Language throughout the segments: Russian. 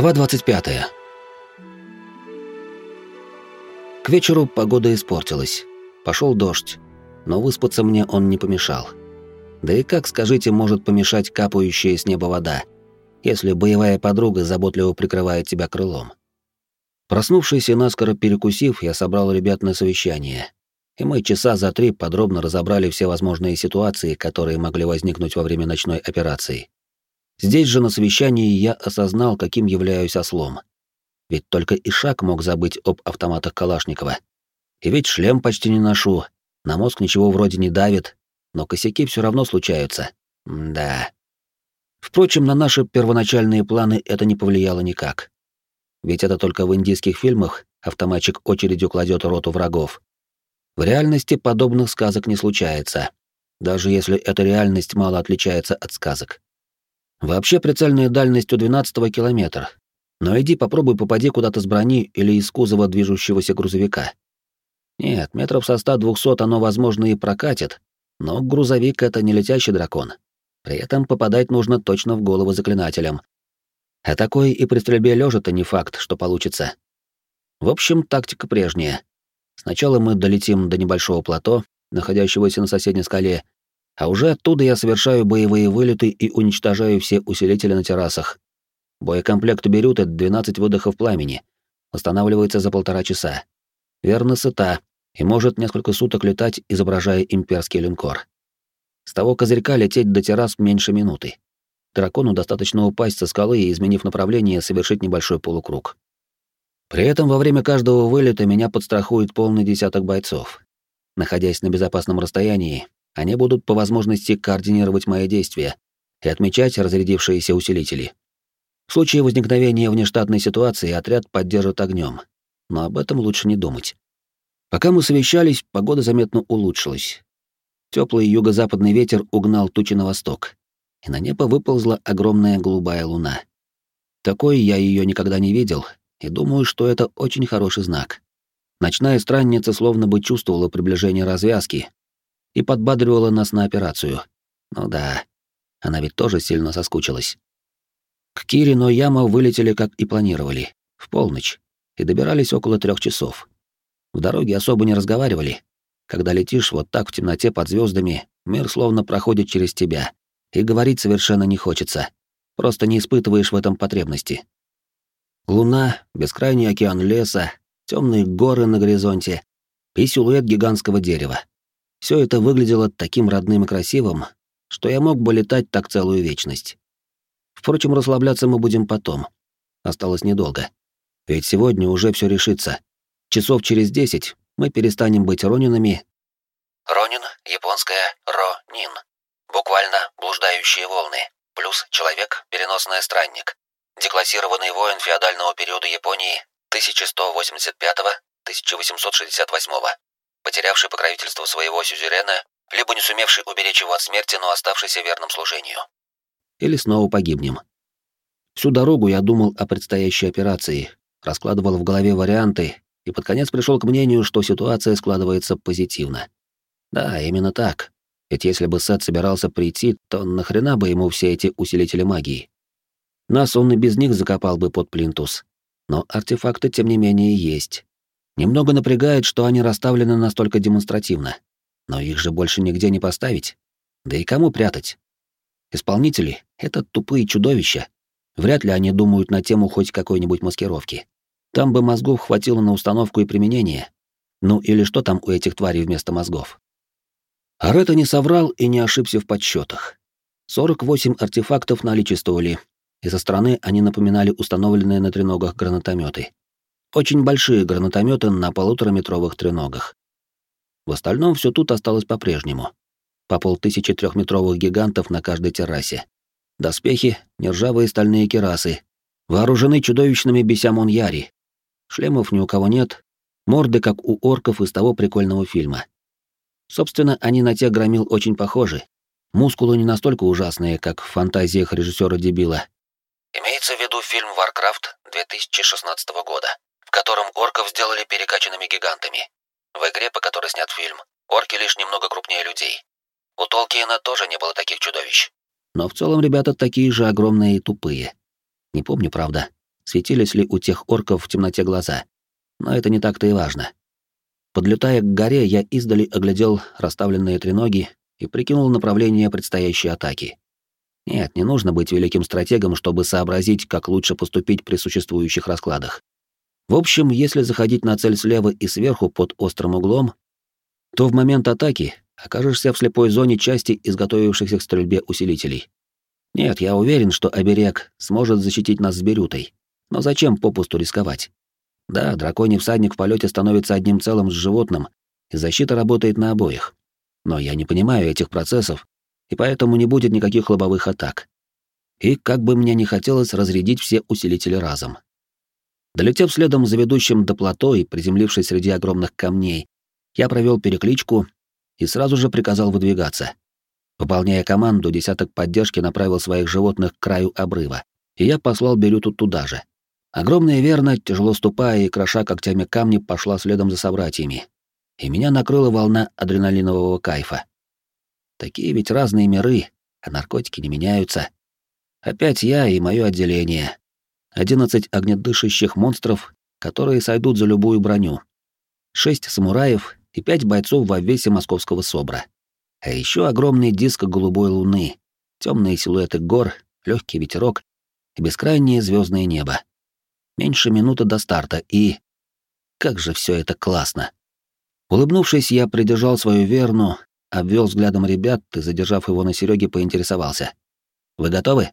Глава 25. К вечеру погода испортилась. Пошел дождь, но выспаться мне он не помешал. Да и как, скажите, может помешать капающая с неба вода, если боевая подруга заботливо прикрывает тебя крылом? Проснувшись и наскоро перекусив, я собрал ребят на совещание. И мы часа за три подробно разобрали все возможные ситуации, которые могли возникнуть во время ночной операции. Здесь же на совещании я осознал, каким являюсь ослом. Ведь только Ишак мог забыть об автоматах Калашникова. И ведь шлем почти не ношу, на мозг ничего вроде не давит, но косяки все равно случаются. М да. Впрочем, на наши первоначальные планы это не повлияло никак. Ведь это только в индийских фильмах автоматчик очередью кладет роту врагов. В реальности подобных сказок не случается, даже если эта реальность мало отличается от сказок. Вообще прицельная дальность у 12 километр. Но иди попробуй попади куда-то с брони или из кузова движущегося грузовика. Нет, метров со 100-200 оно, возможно, и прокатит, но грузовик — это не летящий дракон. При этом попадать нужно точно в голову заклинателям. А такой и при стрельбе лежа-то не факт, что получится. В общем, тактика прежняя. Сначала мы долетим до небольшого плато, находящегося на соседней скале, а уже оттуда я совершаю боевые вылеты и уничтожаю все усилители на террасах. Боекомплект берут это 12 выдохов пламени. Восстанавливается за полтора часа. Верно сыта и может несколько суток летать, изображая имперский линкор. С того козырька лететь до террас меньше минуты. Дракону достаточно упасть со скалы и, изменив направление, совершить небольшой полукруг. При этом во время каждого вылета меня подстрахует полный десяток бойцов. Находясь на безопасном расстоянии, они будут по возможности координировать мои действия и отмечать разрядившиеся усилители. В случае возникновения внештатной ситуации отряд поддержит огнем, но об этом лучше не думать. Пока мы совещались, погода заметно улучшилась. Теплый юго-западный ветер угнал тучи на восток, и на небо выползла огромная голубая луна. Такой я ее никогда не видел, и думаю, что это очень хороший знак. Ночная странница словно бы чувствовала приближение развязки, и подбадривала нас на операцию. Ну да, она ведь тоже сильно соскучилась. К Кире Яма вылетели, как и планировали, в полночь, и добирались около трех часов. В дороге особо не разговаривали. Когда летишь вот так в темноте под звездами, мир словно проходит через тебя, и говорить совершенно не хочется. Просто не испытываешь в этом потребности. Луна, бескрайний океан леса, темные горы на горизонте и силуэт гигантского дерева. Все это выглядело таким родным и красивым, что я мог бы летать так целую вечность. Впрочем, расслабляться мы будем потом. Осталось недолго. Ведь сегодня уже все решится. Часов через десять мы перестанем быть ронинами. Ронин, японская ро-нин. Буквально блуждающие волны. Плюс человек, переносный странник. Деклассированный воин феодального периода Японии 1185-1868 потерявший покровительство своего сюзерена, либо не сумевший уберечь его от смерти, но оставшийся верным служению. Или снова погибнем. Всю дорогу я думал о предстоящей операции, раскладывал в голове варианты и под конец пришел к мнению, что ситуация складывается позитивно. Да, именно так. Ведь если бы Сет собирался прийти, то нахрена бы ему все эти усилители магии? Нас он и без них закопал бы под плинтус. Но артефакты, тем не менее, есть. Немного напрягает, что они расставлены настолько демонстративно. Но их же больше нигде не поставить. Да и кому прятать? Исполнители — это тупые чудовища. Вряд ли они думают на тему хоть какой-нибудь маскировки. Там бы мозгов хватило на установку и применение. Ну или что там у этих тварей вместо мозгов? Арета не соврал и не ошибся в подсчетах. 48 артефактов наличествовали, и со стороны они напоминали установленные на треногах гранатометы. Очень большие гранатометы на полутораметровых треногах. В остальном все тут осталось по-прежнему. По полтысячи трехметровых гигантов на каждой террасе. Доспехи, нержавые стальные керасы. Вооружены чудовищными бесямон-яри. Шлемов ни у кого нет. Морды, как у орков из того прикольного фильма. Собственно, они на тех громил очень похожи. Мускулы не настолько ужасные, как в фантазиях режиссера-дебила. Имеется в виду фильм «Варкрафт» 2016 года в котором орков сделали перекачанными гигантами. В игре, по которой снят фильм, орки лишь немного крупнее людей. У Толкиена тоже не было таких чудовищ. Но в целом ребята такие же огромные и тупые. Не помню, правда. светились ли у тех орков в темноте глаза. Но это не так-то и важно. Подлетая к горе, я издали оглядел расставленные треноги и прикинул направление предстоящей атаки. Нет, не нужно быть великим стратегом, чтобы сообразить, как лучше поступить при существующих раскладах. В общем, если заходить на цель слева и сверху под острым углом, то в момент атаки окажешься в слепой зоне части изготовившихся к стрельбе усилителей. Нет, я уверен, что оберег сможет защитить нас с Берютой. Но зачем попусту рисковать? Да, драконий всадник в полете становится одним целым с животным, и защита работает на обоих. Но я не понимаю этих процессов, и поэтому не будет никаких лобовых атак. И как бы мне не хотелось разрядить все усилители разом. Долетев следом за ведущим до плато и приземлившись среди огромных камней, я провел перекличку и сразу же приказал выдвигаться. Выполняя команду, десяток поддержки направил своих животных к краю обрыва, и я послал Берюту туда же. Огромная верна, тяжело ступая и кроша когтями камни, пошла следом за собратьями. И меня накрыла волна адреналинового кайфа. Такие ведь разные миры, а наркотики не меняются. Опять я и мое отделение. Одиннадцать огнедышащих монстров, которые сойдут за любую броню. Шесть самураев и пять бойцов в обвесе московского СОБРа. А еще огромный диск голубой луны, темные силуэты гор, легкий ветерок и бескрайнее звездное небо. Меньше минуты до старта, и... Как же все это классно! Улыбнувшись, я придержал свою верну, обвел взглядом ребят и, задержав его на Сереге, поинтересовался. «Вы готовы?»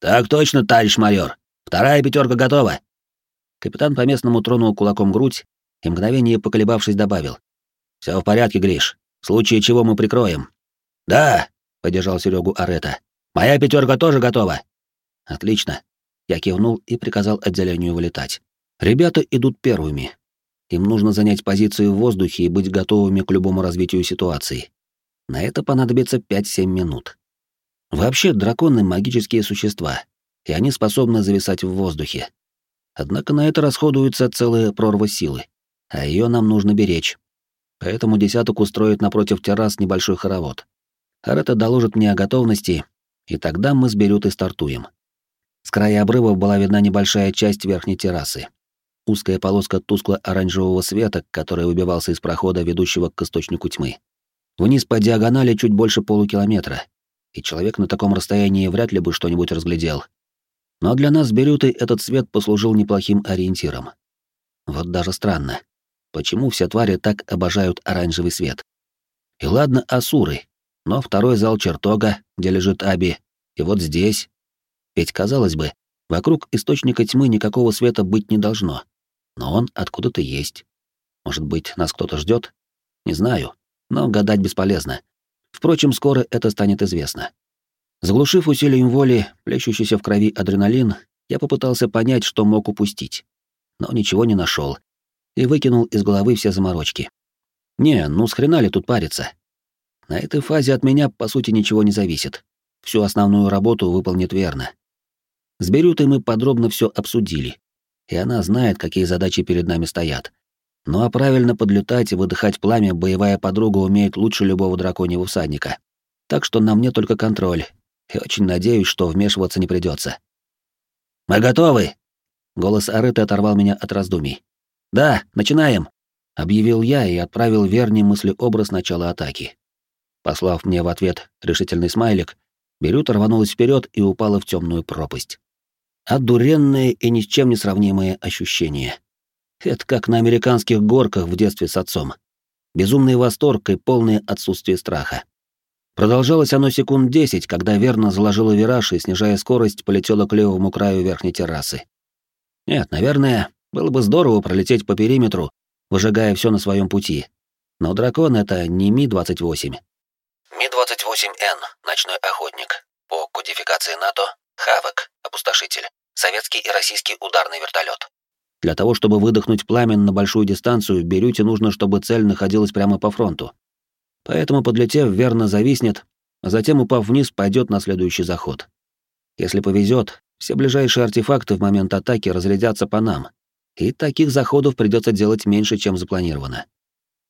«Так точно, товарищ майор. Вторая пятерка готова». Капитан по-местному тронул кулаком грудь и, мгновение поколебавшись, добавил. Все в порядке, Гриш. В случае чего мы прикроем». «Да», — поддержал Серегу Арета. «Моя пятерка тоже готова». «Отлично. Я кивнул и приказал отделению вылетать. Ребята идут первыми. Им нужно занять позицию в воздухе и быть готовыми к любому развитию ситуации. На это понадобится 5-7 минут. Вообще, драконы — магические существа, и они способны зависать в воздухе. Однако на это расходуется целая прорва силы, а ее нам нужно беречь. Поэтому десяток устроит напротив террас небольшой хоровод. Арета доложит мне о готовности, и тогда мы с Берютой стартуем. С края обрыва была видна небольшая часть верхней террасы. Узкая полоска тускло-оранжевого света, который выбивался из прохода, ведущего к источнику тьмы. Вниз по диагонали чуть больше полукилометра, и человек на таком расстоянии вряд ли бы что-нибудь разглядел. Но для нас с Берютой этот свет послужил неплохим ориентиром. Вот даже странно. Почему все твари так обожают оранжевый свет? И ладно, асуры, но второй зал чертога, где лежит Аби, и вот здесь, ведь, казалось бы, вокруг источника тьмы никакого света быть не должно. Но он откуда-то есть. Может быть, нас кто-то ждет? Не знаю, но гадать бесполезно. Впрочем, скоро это станет известно. Заглушив усилием воли плещущийся в крови адреналин, я попытался понять, что мог упустить. Но ничего не нашел и выкинул из головы все заморочки. Не, ну с хрена ли тут париться? На этой фазе от меня, по сути, ничего не зависит. Всю основную работу выполнит верно. С Берютой мы подробно все обсудили, и она знает, какие задачи перед нами стоят. Ну а правильно подлетать и выдыхать пламя боевая подруга умеет лучше любого драконьего всадника. Так что на мне только контроль, и очень надеюсь, что вмешиваться не придется. «Мы готовы!» Голос Арыты оторвал меня от раздумий. «Да, начинаем!» — объявил я и отправил верный мыслеобраз начала атаки. Послав мне в ответ решительный смайлик, Берюта рванулась вперед и упала в темную пропасть. Одуренное и ни с чем не сравнимое ощущение. Это как на американских горках в детстве с отцом. Безумный восторг и полное отсутствие страха. Продолжалось оно секунд десять, когда верно заложила вираж и, снижая скорость, полетела к левому краю верхней террасы. Нет, наверное, было бы здорово пролететь по периметру, выжигая все на своем пути. Но дракон — это не Ми-28. Ми-28Н, ночной охотник. По кодификации НАТО — Хавок, опустошитель советский и российский ударный вертолет. Для того, чтобы выдохнуть пламя на большую дистанцию, Берюте нужно, чтобы цель находилась прямо по фронту. Поэтому, подлетев, верно зависнет, а затем, упав вниз, пойдет на следующий заход. Если повезет, все ближайшие артефакты в момент атаки разрядятся по нам, и таких заходов придется делать меньше, чем запланировано.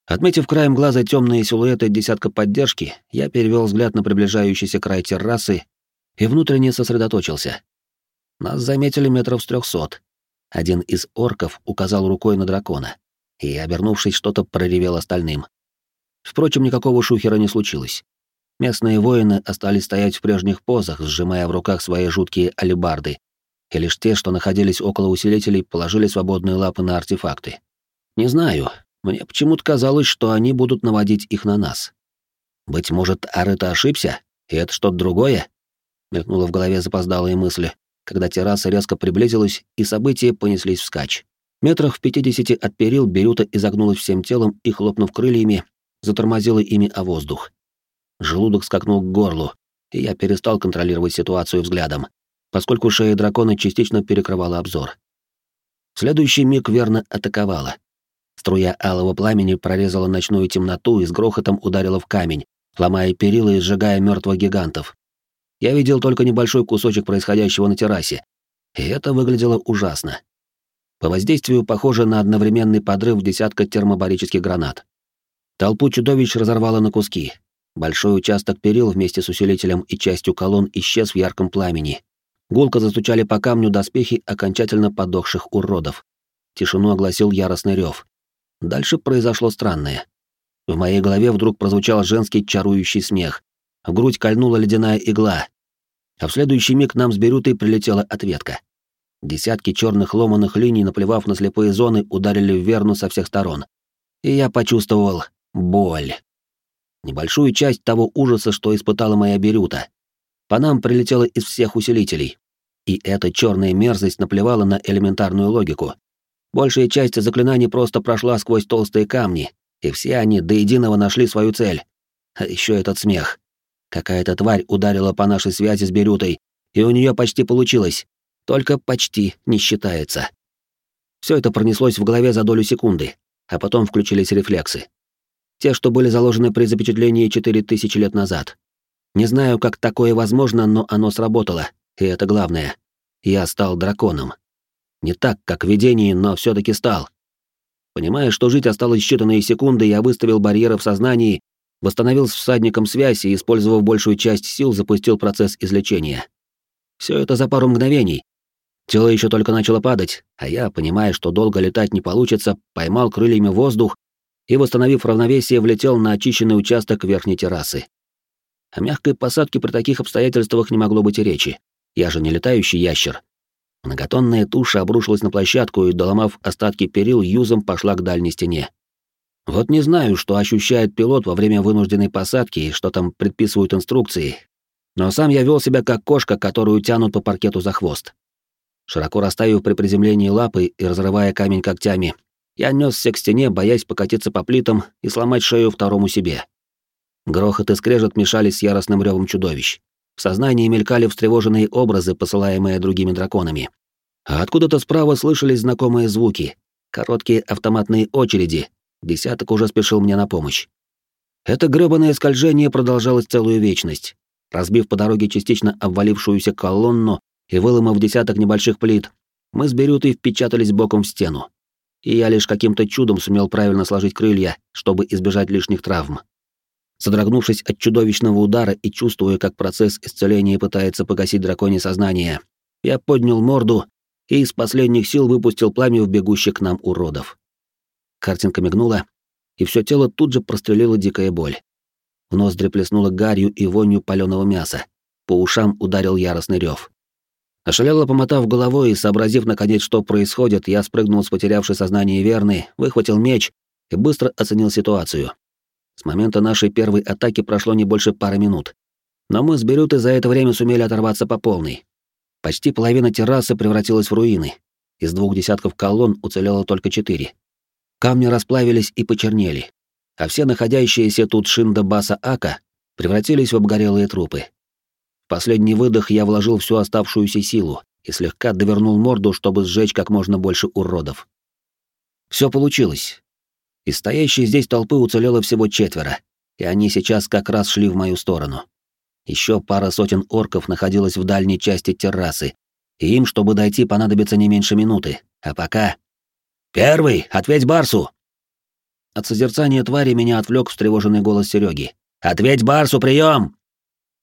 Отметив краем глаза темные силуэты десятка поддержки, я перевел взгляд на приближающийся край террасы и внутренне сосредоточился. Нас заметили метров с трехсот. Один из орков указал рукой на дракона, и, обернувшись, что-то проревел остальным. Впрочем, никакого шухера не случилось. Местные воины остались стоять в прежних позах, сжимая в руках свои жуткие алебарды, и лишь те, что находились около усилителей, положили свободные лапы на артефакты. Не знаю, мне почему-то казалось, что они будут наводить их на нас. Быть может, Арета ошибся, и это что-то другое? Мелькнула в голове запоздалые мысли, когда терраса резко приблизилась, и события понеслись вскачь. Метрах в пятидесяти от перил Берюта изогнулась всем телом и, хлопнув крыльями, затормозила ими о воздух. Желудок скакнул к горлу, и я перестал контролировать ситуацию взглядом, поскольку шея дракона частично перекрывала обзор. В следующий миг верно атаковала. Струя алого пламени прорезала ночную темноту и с грохотом ударила в камень, ломая перила и сжигая мертвых гигантов. Я видел только небольшой кусочек происходящего на террасе, и это выглядело ужасно. По воздействию похоже на одновременный подрыв десятка термобарических гранат. Толпу чудовищ разорвало на куски, Большой участок перил вместе с усилителем и частью колонн исчез в ярком пламени. Гулко застучали по камню доспехи окончательно подохших уродов. Тишину огласил яростный рев. Дальше произошло странное. В моей голове вдруг прозвучал женский чарующий смех. В грудь кольнула ледяная игла. А в следующий миг нам с Берютой прилетела ответка. Десятки черных ломаных линий, наплевав на слепые зоны, ударили в Верну со всех сторон. И я почувствовал боль небольшую часть того ужаса, что испытала моя Берюта. По нам прилетело из всех усилителей. И эта черная мерзость наплевала на элементарную логику. Большая часть заклинаний просто прошла сквозь толстые камни, и все они до единого нашли свою цель. А еще этот смех. Какая-то тварь ударила по нашей связи с Берютой, и у нее почти получилось. Только почти не считается. Все это пронеслось в голове за долю секунды, а потом включились рефлексы. Те, что были заложены при запечатлении 4000 лет назад. Не знаю, как такое возможно, но оно сработало, и это главное. Я стал драконом. Не так, как в видении, но все таки стал. Понимая, что жить осталось считанные секунды, я выставил барьеры в сознании, восстановил с всадником связь и, использовав большую часть сил, запустил процесс излечения. Все это за пару мгновений. Тело еще только начало падать, а я, понимая, что долго летать не получится, поймал крыльями воздух и, восстановив равновесие, влетел на очищенный участок верхней террасы. О мягкой посадке при таких обстоятельствах не могло быть и речи. Я же не летающий ящер. Многотонная туша обрушилась на площадку и, доломав остатки перил, юзом пошла к дальней стене. Вот не знаю, что ощущает пилот во время вынужденной посадки и что там предписывают инструкции, но сам я вел себя как кошка, которую тянут по паркету за хвост. Широко расставив при приземлении лапы и разрывая камень когтями, я несся к стене, боясь покатиться по плитам и сломать шею второму себе. Грохот и скрежет мешались с яростным ревом чудовищ. В сознании мелькали встревоженные образы, посылаемые другими драконами. А откуда-то справа слышались знакомые звуки. Короткие автоматные очереди. Десяток уже спешил мне на помощь. Это грёбаное скольжение продолжалось целую вечность. Разбив по дороге частично обвалившуюся колонну и выломав десяток небольших плит, мы с Берютой впечатались боком в стену и я лишь каким-то чудом сумел правильно сложить крылья, чтобы избежать лишних травм. Содрогнувшись от чудовищного удара и чувствуя, как процесс исцеления пытается погасить драконье сознание, я поднял морду и из последних сил выпустил пламя в бегущих к нам уродов. Картинка мигнула, и все тело тут же прострелила дикая боль. В ноздри плеснуло гарью и вонью паленого мяса. По ушам ударил яростный рев. Ошалело помотав головой и сообразив наконец, что происходит, я спрыгнул с потерявшей сознание Верны, выхватил меч и быстро оценил ситуацию. С момента нашей первой атаки прошло не больше пары минут. Но мы с Берютой за это время сумели оторваться по полной. Почти половина террасы превратилась в руины. Из двух десятков колонн уцелело только четыре. Камни расплавились и почернели, а все находящиеся тут шинда Баса Ака превратились в обгорелые трупы последний выдох я вложил всю оставшуюся силу и слегка довернул морду, чтобы сжечь как можно больше уродов. Все получилось. Из стоящей здесь толпы уцелело всего четверо, и они сейчас как раз шли в мою сторону. Еще пара сотен орков находилась в дальней части террасы, и им, чтобы дойти, понадобится не меньше минуты. А пока... «Первый! Ответь Барсу!» От созерцания твари меня отвлек встревоженный голос Сереги. «Ответь Барсу, прием!»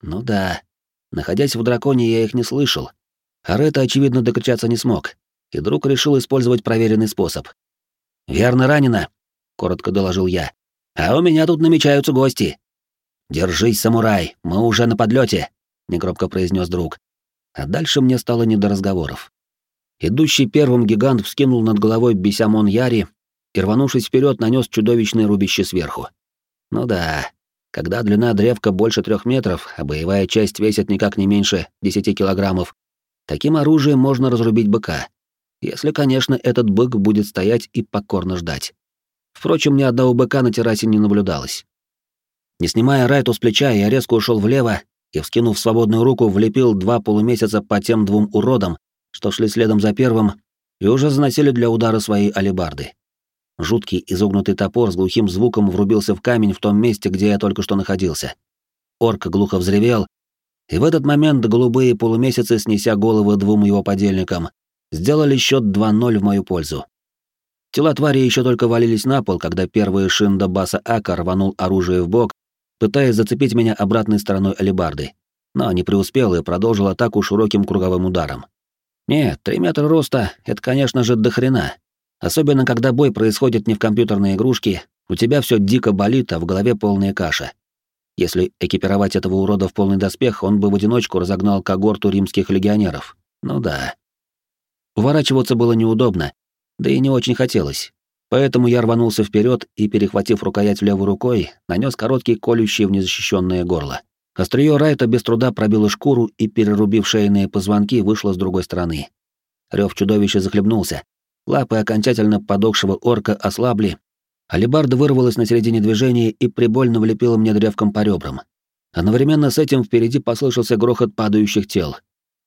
Ну да, Находясь в драконе, я их не слышал. Арета, очевидно, докричаться не смог, и друг решил использовать проверенный способ. «Верно ранено», — коротко доложил я. «А у меня тут намечаются гости». «Держись, самурай, мы уже на подлете», — негромко произнес друг. А дальше мне стало не до разговоров. Идущий первым гигант вскинул над головой Бесямон Яри и, рванувшись вперед, нанес чудовищное рубище сверху. Ну да, когда длина древка больше трех метров, а боевая часть весит никак не меньше десяти килограммов, таким оружием можно разрубить быка. Если, конечно, этот бык будет стоять и покорно ждать. Впрочем, ни одного быка на террасе не наблюдалось. Не снимая райту с плеча, я резко ушел влево и, вскинув свободную руку, влепил два полумесяца по тем двум уродам, что шли следом за первым, и уже заносили для удара свои алебарды. Жуткий изогнутый топор с глухим звуком врубился в камень в том месте, где я только что находился. Орк глухо взревел, и в этот момент голубые полумесяцы, снеся головы двум его подельникам, сделали счет 2-0 в мою пользу. Тела твари еще только валились на пол, когда первый шинда Баса Ака рванул оружие в бок, пытаясь зацепить меня обратной стороной алебарды, но не преуспел и продолжил атаку широким круговым ударом. Нет, три метра роста — это, конечно же, до хрена. Особенно, когда бой происходит не в компьютерной игрушке, у тебя все дико болит, а в голове полная каша. Если экипировать этого урода в полный доспех, он бы в одиночку разогнал когорту римских легионеров. Ну да. Уворачиваться было неудобно, да и не очень хотелось. Поэтому я рванулся вперед и, перехватив рукоять левой рукой, нанес короткий колющий в незащищенное горло. Острие Райта без труда пробило шкуру и, перерубив шейные позвонки, вышло с другой стороны. Рев чудовища захлебнулся. Лапы окончательно подохшего орка ослабли. Алибарда вырвалась на середине движения и прибольно влепила мне древком по ребрам. Одновременно с этим впереди послышался грохот падающих тел.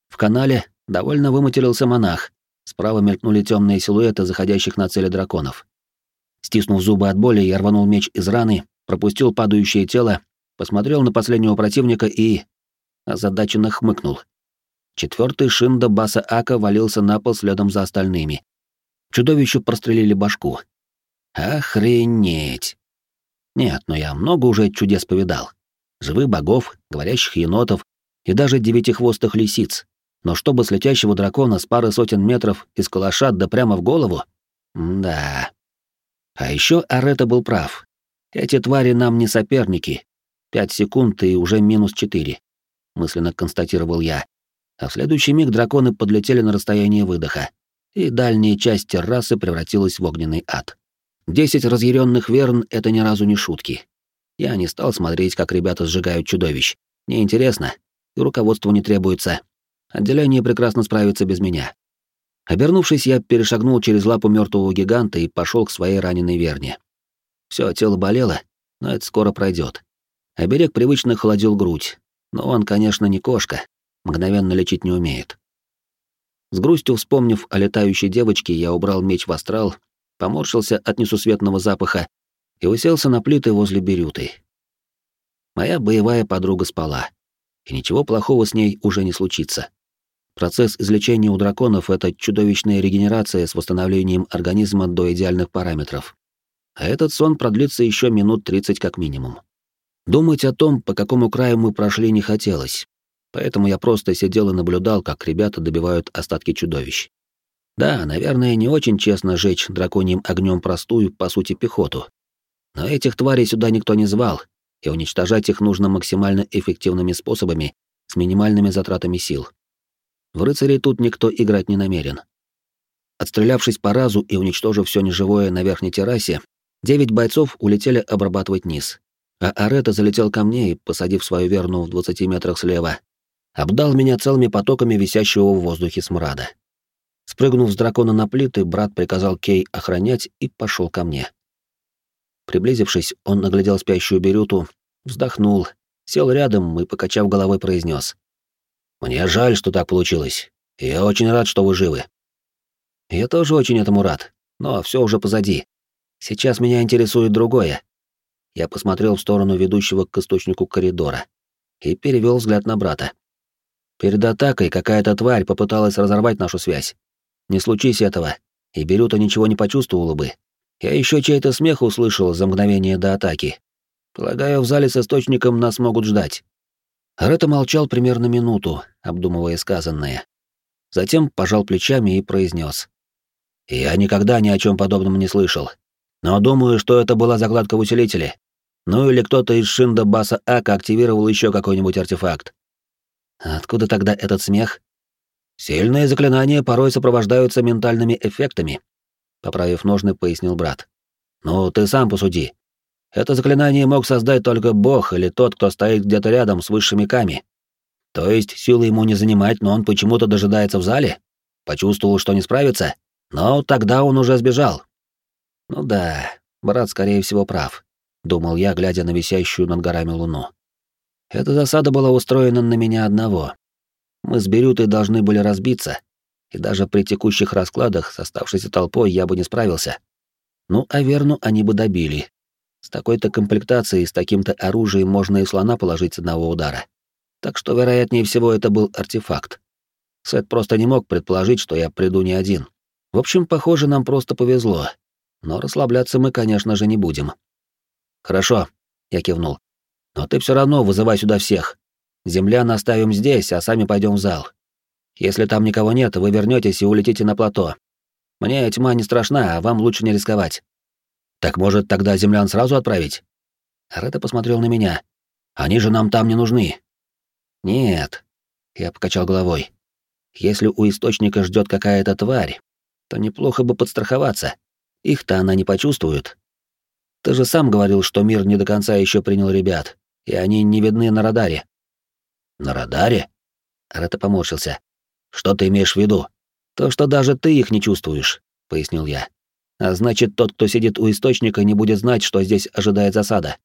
В канале довольно выматерился монах. Справа мелькнули темные силуэты заходящих на цели драконов. Стиснув зубы от боли, я рванул меч из раны, пропустил падающее тело посмотрел на последнего противника и... озадаченно хмыкнул. Четвертый шинда Баса Ака валился на пол следом за остальными. Чудовищу прострелили башку. Охренеть! Нет, но я много уже чудес повидал. Живых богов, говорящих енотов и даже девятихвостых лисиц. Но чтобы с летящего дракона с пары сотен метров из калаша да прямо в голову? Да. А еще Арета был прав. Эти твари нам не соперники, Пять секунд и уже минус четыре. Мысленно констатировал я. А в следующий миг драконы подлетели на расстояние выдоха, и дальняя часть террасы превратилась в огненный ад. Десять разъяренных верн — это ни разу не шутки. Я не стал смотреть, как ребята сжигают чудовищ. Неинтересно, и руководству не требуется. Отделение прекрасно справится без меня. Обернувшись, я перешагнул через лапу мертвого гиганта и пошел к своей раненой верне. Все, тело болело, но это скоро пройдет. Оберег привычно холодил грудь, но он, конечно, не кошка, мгновенно лечить не умеет. С грустью вспомнив о летающей девочке, я убрал меч в астрал, поморщился от несусветного запаха и уселся на плиты возле Бирюты. Моя боевая подруга спала, и ничего плохого с ней уже не случится. Процесс излечения у драконов — это чудовищная регенерация с восстановлением организма до идеальных параметров. А этот сон продлится еще минут 30 как минимум. Думать о том, по какому краю мы прошли, не хотелось, поэтому я просто сидел и наблюдал, как ребята добивают остатки чудовищ. Да, наверное, не очень честно жечь драконьим огнем простую, по сути, пехоту. Но этих тварей сюда никто не звал, и уничтожать их нужно максимально эффективными способами, с минимальными затратами сил. В рыцарей тут никто играть не намерен. Отстрелявшись по разу и уничтожив все неживое на верхней террасе, девять бойцов улетели обрабатывать низ, а Арета залетел ко мне и, посадив свою верну в двадцати метрах слева, обдал меня целыми потоками висящего в воздухе смрада. Спрыгнув с дракона на плиты, брат приказал Кей охранять и пошел ко мне. Приблизившись, он наглядел спящую Берюту, вздохнул, сел рядом и, покачав головой, произнес: «Мне жаль, что так получилось. Я очень рад, что вы живы». «Я тоже очень этому рад, но все уже позади. Сейчас меня интересует другое. Я посмотрел в сторону ведущего к источнику коридора и перевел взгляд на брата. Перед атакой какая-то тварь попыталась разорвать нашу связь. Не случись этого, и Берюта ничего не почувствовала бы. Я еще чей-то смех услышал за мгновение до атаки. Полагаю, в зале с источником нас могут ждать. Рета молчал примерно минуту, обдумывая сказанное. Затем пожал плечами и произнес: «Я никогда ни о чем подобном не слышал. Но думаю, что это была закладка в усилителе. Ну или кто-то из Шинда Баса Ака активировал еще какой-нибудь артефакт. Откуда тогда этот смех? Сильные заклинания порой сопровождаются ментальными эффектами, поправив ножны, пояснил брат. Ну, ты сам посуди. Это заклинание мог создать только бог или тот, кто стоит где-то рядом с высшими ками. То есть силы ему не занимать, но он почему-то дожидается в зале? Почувствовал, что не справится? Но тогда он уже сбежал. Ну да, брат, скорее всего, прав, думал я, глядя на висящую над горами луну. Эта засада была устроена на меня одного. Мы с Берютой должны были разбиться, и даже при текущих раскладах с оставшейся толпой я бы не справился. Ну, а Верну они бы добили. С такой-то комплектацией, с таким-то оружием можно и слона положить с одного удара. Так что, вероятнее всего, это был артефакт. Сет просто не мог предположить, что я приду не один. В общем, похоже, нам просто повезло. Но расслабляться мы, конечно же, не будем. «Хорошо», — я кивнул. «Но ты все равно вызывай сюда всех. Землян оставим здесь, а сами пойдем в зал. Если там никого нет, вы вернетесь и улетите на плато. Мне тьма не страшна, а вам лучше не рисковать». «Так, может, тогда землян сразу отправить?» Ретта посмотрел на меня. «Они же нам там не нужны». «Нет», — я покачал головой. «Если у источника ждет какая-то тварь, то неплохо бы подстраховаться. Их-то она не почувствует. Ты же сам говорил, что мир не до конца еще принял ребят, и они не видны на радаре. На радаре? Рата поморщился. Что ты имеешь в виду? То, что даже ты их не чувствуешь, пояснил я. А значит, тот, кто сидит у источника, не будет знать, что здесь ожидает засада.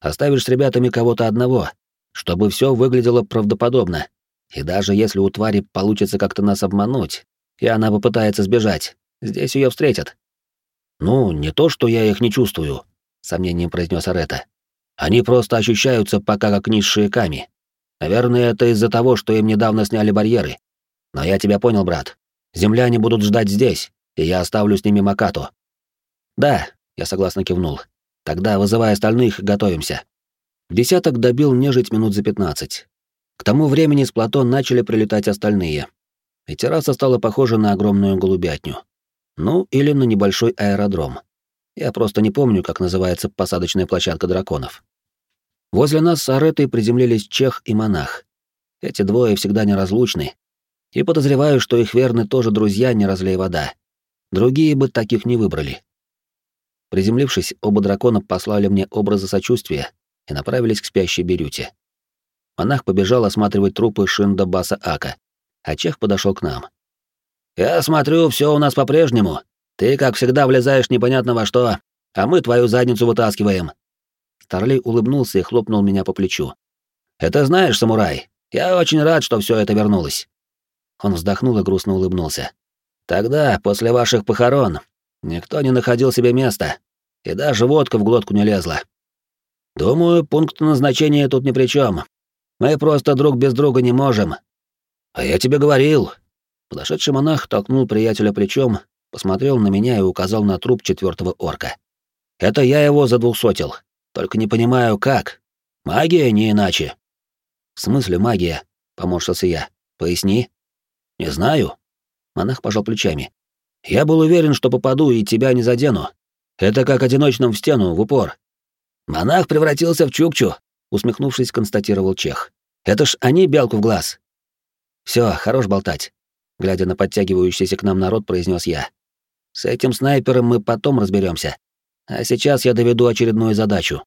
Оставишь с ребятами кого-то одного, чтобы все выглядело правдоподобно. И даже если у твари получится как-то нас обмануть, и она попытается сбежать, здесь ее встретят. Ну, не то, что я их не чувствую, сомнением произнес Арета. Они просто ощущаются пока как низшие ками. Наверное, это из-за того, что им недавно сняли барьеры. Но я тебя понял, брат. Земляне будут ждать здесь, и я оставлю с ними Макату. Да, я согласно кивнул. Тогда, вызывая остальных, готовимся. Десяток добил нежить минут за пятнадцать. К тому времени с плато начали прилетать остальные. И терраса стала похожа на огромную голубятню. Ну, или на небольшой аэродром. Я просто не помню, как называется посадочная площадка драконов. Возле нас с Аретой приземлились Чех и Монах. Эти двое всегда неразлучны. И подозреваю, что их верны тоже друзья, не разлей вода. Другие бы таких не выбрали. Приземлившись, оба дракона послали мне образы сочувствия и направились к спящей Берюте. Монах побежал осматривать трупы Шинда Баса Ака, а Чех подошел к нам. «Я смотрю, все у нас по-прежнему», ты, как всегда, влезаешь непонятно во что, а мы твою задницу вытаскиваем. Старлей улыбнулся и хлопнул меня по плечу. Это знаешь, самурай, я очень рад, что все это вернулось. Он вздохнул и грустно улыбнулся. Тогда, после ваших похорон, никто не находил себе места, и даже водка в глотку не лезла. Думаю, пункт назначения тут ни при чем. Мы просто друг без друга не можем. А я тебе говорил. Подошедший монах толкнул приятеля плечом посмотрел на меня и указал на труп четвертого орка. «Это я его задвухсотил. Только не понимаю, как. Магия не иначе». «В смысле магия?» — поморщился я. «Поясни». «Не знаю». Монах пожал плечами. «Я был уверен, что попаду и тебя не задену. Это как одиночным в стену, в упор». «Монах превратился в Чукчу», — усмехнувшись, констатировал Чех. «Это ж они белку в глаз». Все, хорош болтать», — глядя на подтягивающийся к нам народ, произнес я. С этим снайпером мы потом разберемся. А сейчас я доведу очередную задачу.